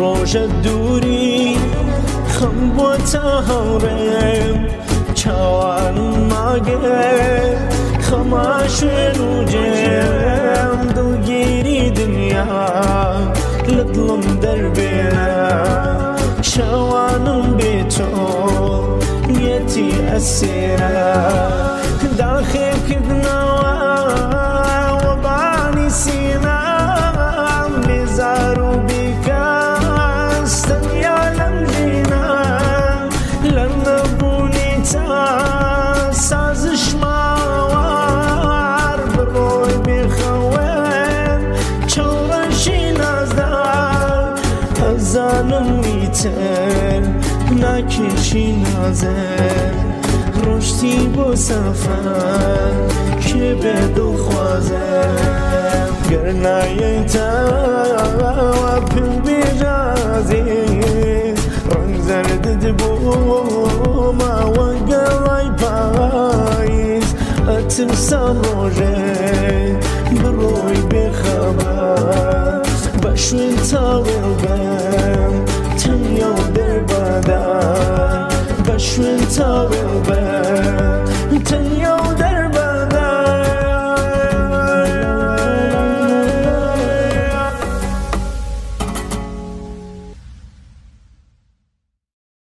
ڕۆژە دووری خەم بۆ چاهڕێم چاوان ماگێ خەما شوێن و جێم دڵگیری دنیا لە دڵم دەربێنە شاوانم بێتۆ یەتی ئەسێرە داخێکردنەوە وەبانی ئەزانم میتر ناکێشی نازر ڕۆشتی بۆ سەفەر کێ بێ دڵخوازم گەرنایەتەوە پێم بێژازی ڕنگ زەردت بۆ ماوە گەڵای پاییز ئەترسام ڕۆژێ بڕۆی بێخەبەر بە شوێن تاوێڵ بەم تەنیا و دەربادار